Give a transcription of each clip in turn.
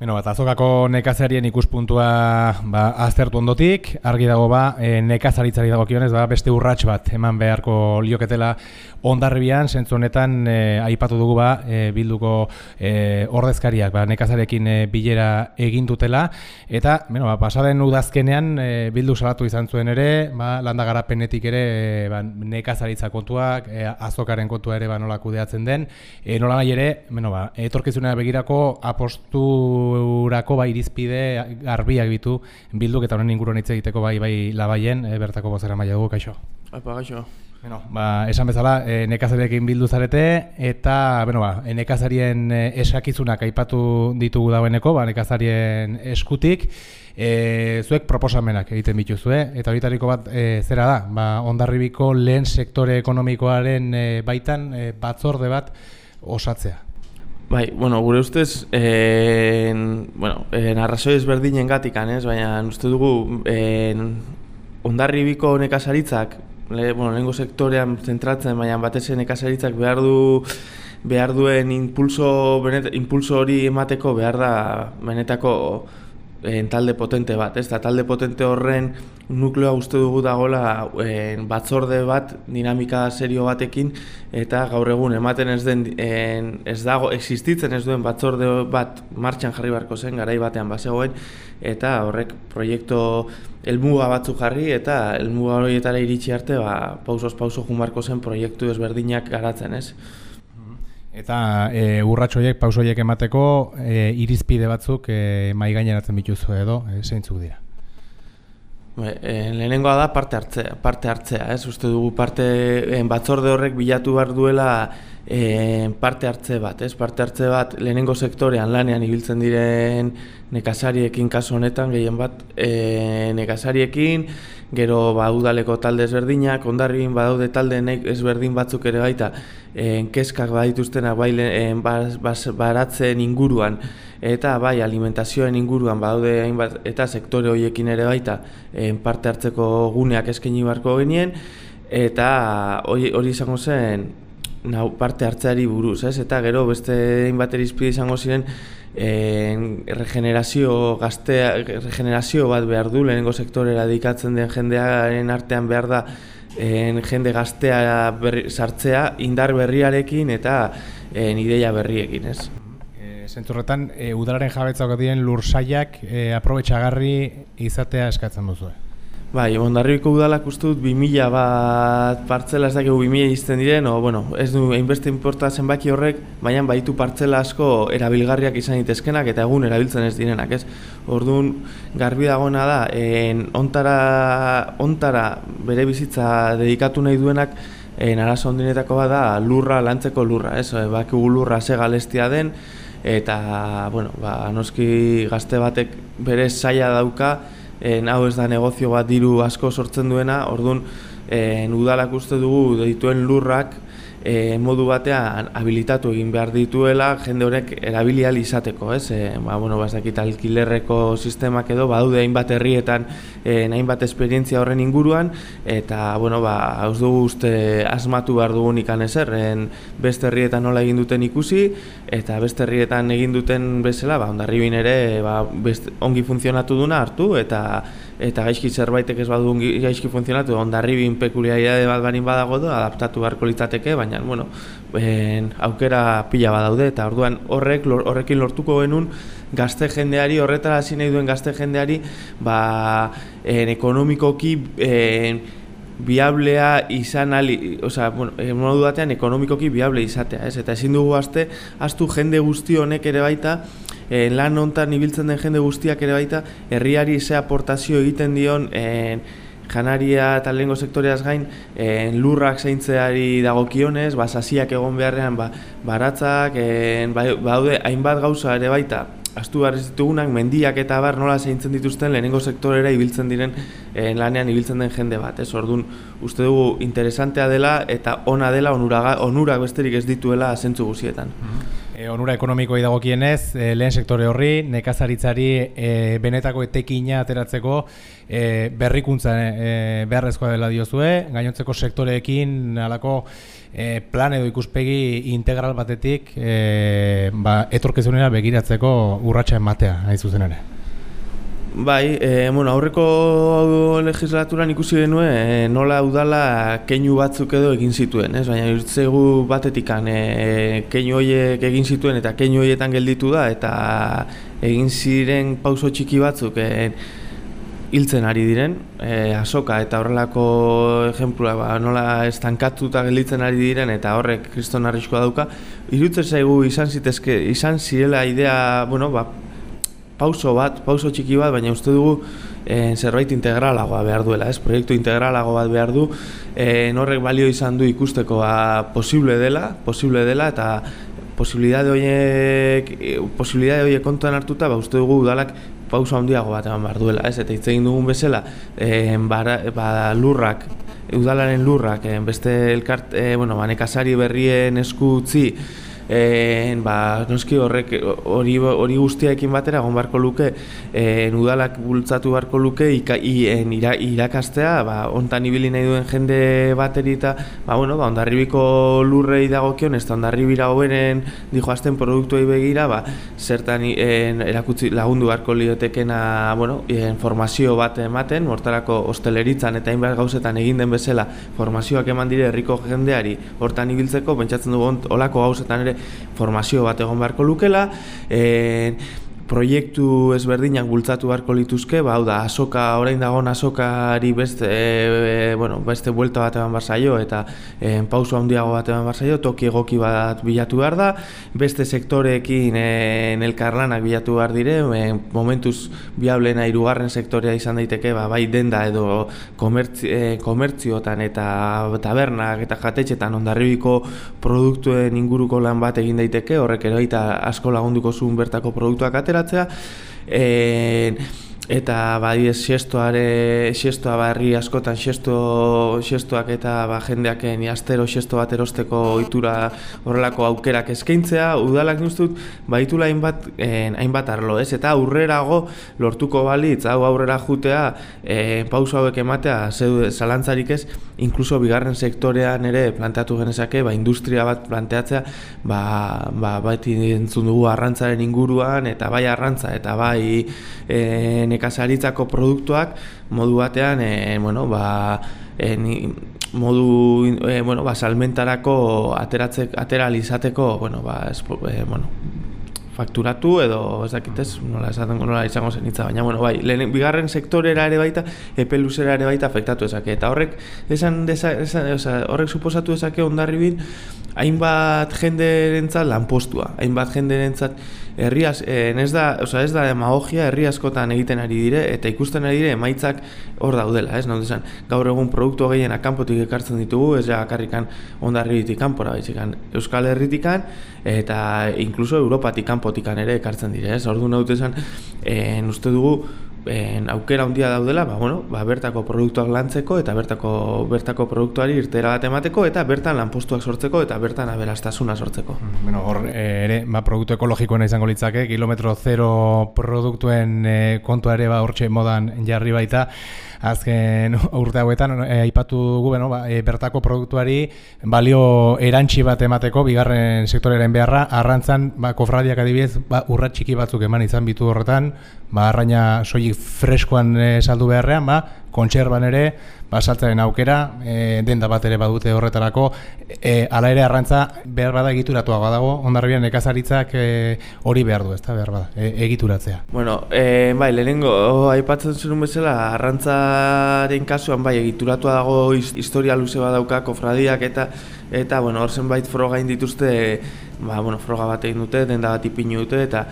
Bueno, bat, azokako nekazarien ikuspuntua ba, aztertu ondotik, argi dago ba, e, nekazaritzari dago kionez, ba, beste urrats bat eman beharko lioketela ondarribian, zentzu honetan e, aipatu dugu ba, e, bilduko e, ordezkariak ba, nekazarekin e, bilera egin dutela, eta bueno, ba, pasaden udazkenean e, bildu salatu izan zuen ere, ba, landa garapenetik ere e, ba, nekazaritza kontuak, e, azokaren kontua ere ba, nola kudeatzen den, e, nola nahi ere, bueno, ba, etorkizunea begirako apostu urako bai irizpide garbiak bitu bilduk eta honen inguruan hitz egiteko bai bai labaien e, bertako bozera maila dugu kaixo. Apa kaixo. Bueno, ba, esan bezala, e, nekazarekin bildu zarete eta bueno, ba, e, nekazarien esakizunak aipatu ditugu dagoeneko, ba, nekazarien eskutik e, zuek proposamenak egiten bituzue eta horitariko bat e, zera da, ba, ondarribiko lehen sektore ekonomikoaren e, baitan e, batzorde bat osatzea. Bai, bueno, gure ustez, en, bueno, en arrazoi ezberdinen gatik, ez? baina uste dugu en, ondarribiko nekazaritzak, le, bueno, lehenko sektorean zentratzen, baina batez nekazaritzak behar du behar duen impulso, benet, impulso hori emateko behar da benetako en, talde potente bat, ez da talde potente horren nukleoa uste dugu dagoela en, batzorde bat, dinamika serio batekin eta gaur egun ematen ez den en, ez dago existitzen ez duen batzorde bat martxan jarri barko zen garai batean basegoen eta horrek proiektu helmuga batzuk jarri eta helmuga horietara iritsi arte ba pausos pauso jumarko zen proiektu ezberdinak garatzen, ez? Eta e, urratxoiek, pausoiek emateko e, irizpide batzuk e, mai gaineratzen bituzu edo, e, zeintzuk dira? E, lehenengoa da parte hartzea, parte hartzea, ez? Uste dugu parte batzorde horrek bilatu behar duela e, parte hartze bat, ez? Parte hartze bat lehenengo sektorean lanean ibiltzen diren nekazariekin kasu honetan gehien bat e, nekazariekin, gero ba udaleko talde ezberdinak, ondarribin badaude talde ezberdin batzuk ere baita, eh keskak badituztenak bai baratzen inguruan. Eta bai alimentazioen inguruan badaude hainbat eta sektore hoiekin ere baita en parte hartzeko guneak eskaini beharko genien. Eta hori izango zen nau parte hartzeari buruz, ez? Eta gero beste hainbat erizpide izango ziren en regenerazio gaztea regenerazio bat behar du lehenengo sektorera dedikatzen den jendearen artean behar da en jende gaztea sartzea indar berriarekin eta en ideia berriekin, ez? E, Zenturretan, e, udalaren jabetzako diren lursaiak e, aprobetxagarri izatea eskatzen duzu. Bai, ondarribiko udalak uste dut 2000 bat partzela ez dakigu 2000 izten diren, o, bueno, ez du hainbeste inporta zenbaki horrek, baina baitu partzela asko erabilgarriak izan ditezkenak eta egun erabiltzen ez direnak, ez? Orduan, garbi dagoena da, en, ontara, ontara bere bizitza dedikatu nahi duenak, en, arazo ondinetako bada lurra, lantzeko lurra, ez? Bakigu lurra ze galestia den, eta, bueno, ba, noski gazte batek bere saia dauka, en, hau ez da negozio bat diru asko sortzen duena, orduan en, udalak uste dugu dituen lurrak e, modu batean habilitatu egin behar dituela jende horrek erabilial izateko, ez? E, ba, bueno, bazakit alkilerreko sistemak edo badaude hainbat herrietan e, hainbat esperientzia horren inguruan eta bueno, ba hauz dugu uste asmatu behar dugun ikan ezer, en beste herrietan nola egin duten ikusi eta beste herrietan egin duten bezala, ba ondarribin ere ba, ongi funtzionatu duna hartu eta eta gaizki zerbaitek ez badu gaizki funtzionatu, ondarribin pekuliaridade bat barin badago da, adaptatu beharko litzateke, baina, bueno, en, aukera pila badaude, eta orduan horrek, horrekin lortuko genuen, gazte jendeari, horretara hasi nahi duen gazte jendeari, ba, en, ekonomikoki, en, biablea izan ali, osea, bueno, modu batean ekonomikoki biable izatea, ez? Eta ezin dugu aste, astu jende guzti honek ere baita, e, lan hontan ibiltzen den jende guztiak ere baita herriari ze aportazio egiten dion e, janaria eta lehengo sektoreaz gain e, lurrak zeintzeari dagokionez, ba, sasiak egon beharrean ba, baratzak, e, baude hainbat gauza ere baita astu behar ditugunak, mendiak eta bar nola zeintzen dituzten lehenengo sektorera ibiltzen diren e, lanean ibiltzen den jende bat. Ez orduan, uste dugu interesantea dela eta ona dela onuraga, onurak besterik ez dituela zentzu guzietan. Mm E, onura ekonomikoi dagokienez, e, lehen sektore horri, nekazaritzari e, benetako etekina ateratzeko e, berrikuntza e, beharrezkoa dela diozue, gainontzeko sektoreekin alako e, plan edo ikuspegi integral batetik e, ba, etorkezunera begiratzeko urratsa ematea, hain zuzen ere. Bai, e, bueno, aurreko legislaturan ikusi genuen e, nola udala keinu batzuk edo egin zituen, ez? Baina irtzegu batetikan e, keinu horiek egin zituen eta keinu horietan gelditu da eta egin ziren pauso txiki batzuk e, hiltzen ari diren, e, asoka eta horrelako ejemplua ba, nola estankatuta gelditzen ari diren eta horrek kriston arriskoa dauka, irutzen zaigu izan zitezke, izan zirela idea, bueno, ba, pauso bat, pauso txiki bat, baina uste dugu e, zerbait integralagoa behar duela, ez? Proiektu integralago bat behar du, e, norrek balio izan du ikusteko ba, posible dela, posible dela, eta posibilidade horiek, e, posibilidade horiek kontuan hartuta, ba, uste dugu udalak pauso handiago bat eman behar duela, ez? Eta hitz egin dugun bezala, e, bara, ba, lurrak, udalaren lurrak, e, beste elkart, e, bueno, banekasari berrien eskutzi, e, ba, noski horrek hori hori guztiaekin batera egon beharko luke e, udalak bultzatu beharko luke ika, en, ira, irakastea ba, ontan ibili nahi duen jende bateri eta ba, bueno, ba, ondarribiko lurrei dagokion ez da ondarribira hoberen dijoazten produktuei begira ba, zertan en, erakutsi lagundu beharko liotekena bueno, en, formazio bat ematen hortarako osteleritzan eta hainbat gauzetan egin den bezala formazioak eman dire herriko jendeari hortan ibiltzeko pentsatzen dugu olako gauzetan ere formazio bat egon beharko lukela, e, proiektu ezberdinak bultzatu beharko lituzke, ba, hau da, asoka, orain dagoen asokari beste, e, bueno, beste buelta bat eman barzaio, eta e, pauso handiago bat eman barzaio, toki egoki bat bilatu behar da, beste sektoreekin e, elkarlanak bilatu behar dire, e, momentuz biablena irugarren sektorea izan daiteke, ba, bai denda edo komertzi, e, komertziotan eta tabernak eta jatetxetan ondarribiko produktuen inguruko lan bat egin daiteke, horrek ere asko lagunduko zuen bertako produktuak atera, ateratzea e, eta bai xestoare xestoa barri askotan xesto xestoak eta ba jendeak ni astero xesto bat erosteko ohitura horrelako aukerak eskaintzea udalak nustut baitula hainbat en, hainbat arlo ez? Eta aurrerago lortuko balitz hau aurrera jutea e, pauso hauek ematea zalantzarik ez incluso bigarren sektorean ere planteatu genezake ba industria bat planteatzea ba ba baiti entzun dugu arrantzaren inguruan eta bai arrantza eta bai e, nekazaritzako produktuak modu batean e, bueno, ba, e, ni, modu e, bueno, ba, salmentarako ateratze, ateralizateko bueno, ba, espo, e, bueno, fakturatu edo ez dakit ez, nola esaten nola izango zen hitza, baina bueno, bai, lehen, bigarren sektorera ere baita, epe luzera ere baita afektatu ezake, eta horrek esan, desa, esan oza, horrek suposatu ezake ondarribin hainbat jenderentzat lanpostua, hainbat jenderentzat herriaz, eh, ez da, oza, ez da demagogia herri askotan egiten ari dire eta ikusten ari dire emaitzak hor daudela, ez? Nolde gaur egun produktu gehiena kanpotik ekartzen ditugu, ez ja karrikan ondarribitik kanpora baitzikan, Euskal Herritikan eta incluso Europatik kanpotikan ere ekartzen dire, ez? Ordu naute esan, eh, uste dugu en, aukera handia daudela, ba, bueno, ba, bertako produktuak lantzeko eta bertako bertako produktuari irtera bat emateko eta bertan lanpostuak sortzeko eta bertan aberastasuna sortzeko. Mm, bueno, hor eh, ere, ba, produktu ekologikoena izango litzake, kilometro zero produktuen e, kontua ere ba, hortxe modan jarri baita, azken urte hauetan e, aipatu dugu bueno, ba, e, bertako produktuari balio erantsi bat emateko bigarren sektoreren beharra arrantzan ba, kofradiak adibidez ba, urrat txiki batzuk eman izan bitu horretan ba, arraina soilik freskoan e, saldu beharrean ba, kontserban ere basaltzaren aukera, e, denda bat ere badute horretarako, e, ala ere arrantza behar bada egituratua badago, ondarribian nekazaritzak e, hori behar du, ezta behar bada, e, egituratzea. Bueno, e, bai, lehenengo, oh, aipatzen zuen bezala, arrantzaren kasuan bai, egituratua dago historia luze badauka, kofradiak eta eta bueno, hor zenbait froga indituzte, ba, bueno, froga bat egin dute, denda bat ipinu dute, eta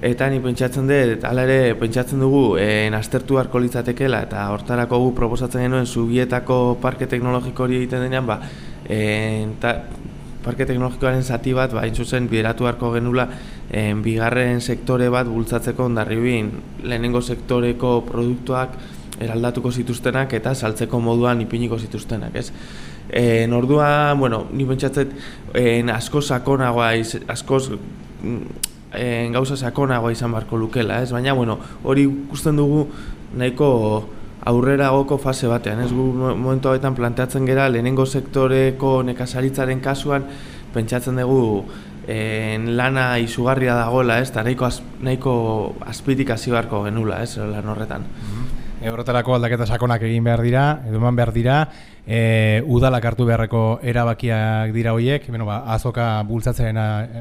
Eta ni pentsatzen dut, hala ere pentsatzen dugu eh aztertu harko litzatekeela eta hortarako gu proposatzen genuen zubietako parke teknologiko hori egiten denean, ba, eh parke teknologikoaren zati bat, ba, zuzen bideratu harko genula eh bigarren sektore bat bultzatzeko ondarribin lehenengo sektoreko produktuak eraldatuko zituztenak eta saltzeko moduan ipiniko zituztenak, ez? E, Nordua, bueno, ni pentsatzet, en asko sakonagoa, iz, askoz en, gauza sakonagoa izan barko lukela, ez? Baina, bueno, hori ikusten dugu nahiko aurrera goko fase batean, ez? Gu momentu hauetan planteatzen gera, lehenengo sektoreko nekazaritzaren kasuan, pentsatzen dugu en, lana izugarria dagoela, ez? Ta nahiko, az, nahiko azpitik hasi beharko genula, ez? Lan horretan. E, horretarako aldaketa sakonak egin behar dira, eman behar dira, e, udalak hartu beharreko erabakiak dira horiek, bueno, ba, azoka bultzatzen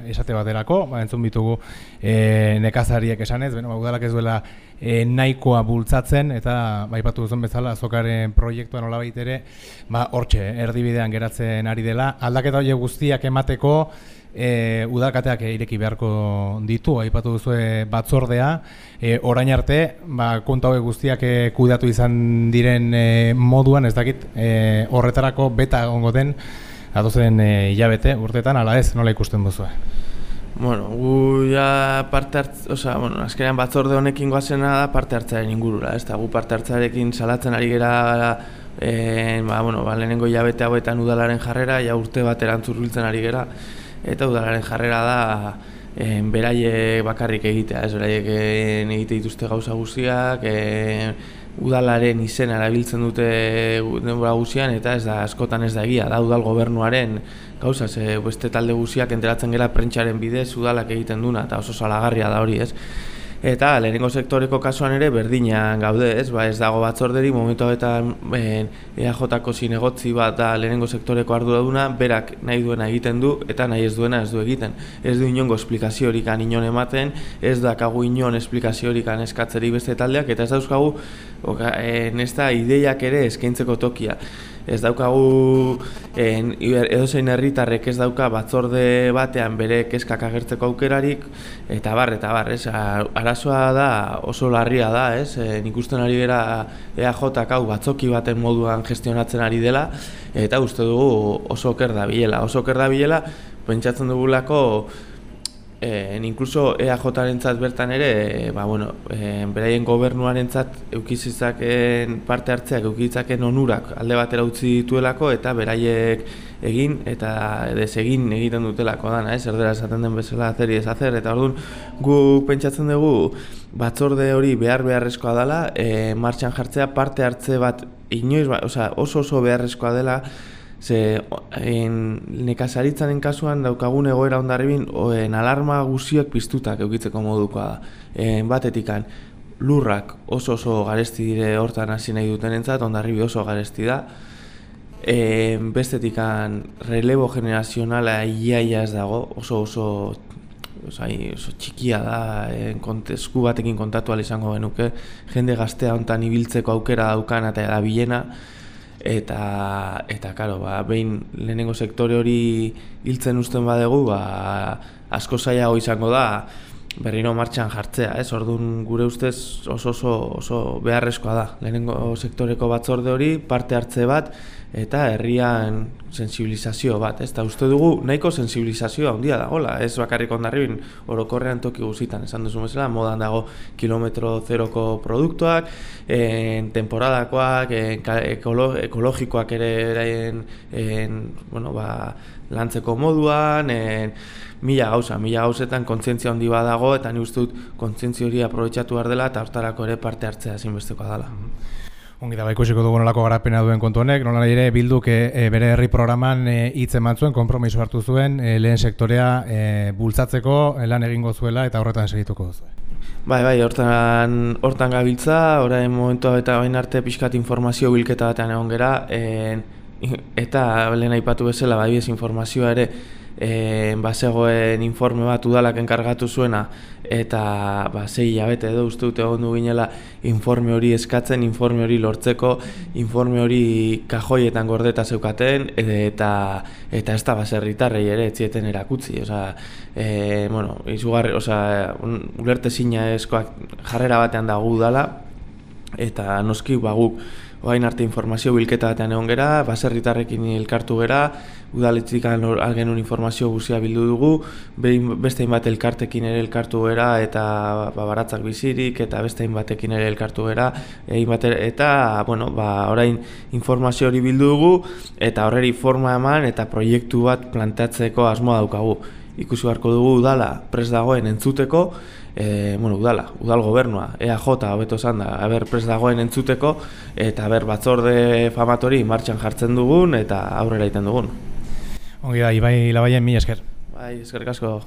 esate baterako, ba, entzun bitugu e, nekazariak esanez, bueno, ba, udalak ez duela e, nahikoa bultzatzen, eta baipatu duzun bezala azokaren proiektuan nola ere, ba, hortxe, erdibidean geratzen ari dela, aldaketa horiek guztiak emateko, e, udalkateak ireki beharko ditu, aipatu duzu batzordea, e, orain arte, ba, konta hauek guztiak e, kudatu izan diren e, moduan, ez dakit, e, horretarako beta egongo den, adozen e, hilabete, urtetan, ala ez, nola ikusten duzu? Bueno, gu ja parte hartz, sea, bueno, azkenean batzorde honekin goazena da parte hartzaren ingurura, ez da, gu parte hartzarekin salatzen ari gera e, ba, bueno, ba, lehenengo hilabete hauetan udalaren jarrera, ja urte bat erantzurbiltzen ari gera, eta udalaren jarrera da en, beraie bakarrik egitea, ez beraiek egite dituzte gauza guztiak, e, udalaren izena erabiltzen dute denbora guztian, eta ez da askotan ez da egia, da udal gobernuaren gauza, ze beste talde guztiak enteratzen gera prentsaren bidez udalak egiten duna, eta oso salagarria da hori, ez? Eta lehenengo sektoreko kasuan ere berdinan gaude, ez? Ba, ez dago batzorderi momentu hauetan EAJ-ko zinegotzi bat da lehenengo sektoreko arduraduna, berak nahi duena egiten du eta nahi ez duena ez du egiten. Ez du inongo esplikaziorik inon ematen, ez dakagu inon esplikaziorik eskatzeri beste taldeak eta ez dauzkagu nesta ideiak ere eskaintzeko tokia ez daukagu en, edozein herritarrek ez dauka batzorde batean bere kezkak agertzeko aukerarik eta bar, eta bar, ez, arazoa da oso larria da, ez, e, nik ari gara EAJ hau batzoki baten moduan gestionatzen ari dela eta uste dugu oso oker da bilela, oso oker da bilela, pentsatzen dugulako En incluso EAJ-rentzat bertan ere, ba, bueno, e, beraien gobernuarentzat eukizitzaken parte hartzeak eukizitzaken onurak alde batera utzi dituelako eta beraiek egin eta desegin egiten dutelako dana, eh? erdera esaten den bezala zeri ez azer, eta orduan gu pentsatzen dugu batzorde hori behar beharrezkoa dela, e, martxan jartzea parte hartze bat inoiz, ba, oso oso beharrezkoa dela, Ze, en, nekazaritzaren kasuan daukagun egoera ondarribin, en alarma guziak piztutak eukitzeko modukoa da. En, batetikan, lurrak oso oso garesti dire hortan hasi nahi duten entzat, ondarribi oso garesti da. En, bestetikan, relebo generazionala iaia ez dago, oso oso oso, oso txikia da, en, esku batekin kontatu izango genuke, jende gaztea hontan ibiltzeko aukera daukan eta da bilena, eta eta claro, ba, behin lehenengo sektore hori hiltzen uzten badegu, ba, asko zailago izango da berriro martxan jartzea, ez? Ordun gure ustez oso oso oso beharrezkoa da. Lehenengo sektoreko batzorde hori parte hartze bat eta herrian sensibilizazio bat, ez da uste dugu nahiko sensibilizazio handia dagoela, ez bakarrik ondarribin orokorrean toki guzitan, esan duzu mesela, modan dago kilometro zeroko produktuak, en temporadakoak, en, ekologikoak ere eraien, en, bueno, ba, lantzeko moduan, en, mila gauza, mila gauzetan kontzientzia handi badago eta ni uste dut kontzientzia hori aprobetxatu behar dela eta hortarako ere parte hartzea zinbestekoa dela. Ongi da, ikusiko dugu nolako garapena duen kontu honek, nola ere bilduk e, bere herri programan e, hitz eman zuen, kompromiso hartu zuen, e, lehen sektorea e, bultzatzeko lan egingo zuela eta horretan segituko duzu. Bai, bai, hortan, hortan gabiltza, orain momentu eta bain arte pixkat informazio bilketa batean egon gera, e, eta lehen aipatu bezala, bai, ez informazioa ere, e, basegoen informe bat udalak enkargatu zuena eta ba, zei jabete edo uste dute egon ginela informe hori eskatzen, informe hori lortzeko, informe hori kajoietan gordeta zeukaten eta eta ez da baserritarrei ere etzieten erakutzi. Osa, e, bueno, izugarri, osa, ulerte zina eskoak jarrera batean da udala eta noski baguk oain arte informazio bilketa batean egon gera, baserritarrekin elkartu gera, udaletzik algenun informazio guzia bildu dugu, behin beste bat elkartekin ere elkartu gera, eta ba, baratzak bizirik, eta beste batekin ere elkartu gera, eta bueno, ba, orain informazio hori bildu dugu, eta horreri forma eman, eta proiektu bat planteatzeko asmoa daukagu. Ikusi beharko dugu udala pres dagoen entzuteko, e, bueno, udala, udal gobernua, EAJ, hobeto esan da, haber pres dagoen entzuteko, eta haber batzorde famatori martxan jartzen dugun, eta aurrera egiten dugun. Ongi da, Ibai Labaien, mi esker. Bai, eskerrik asko.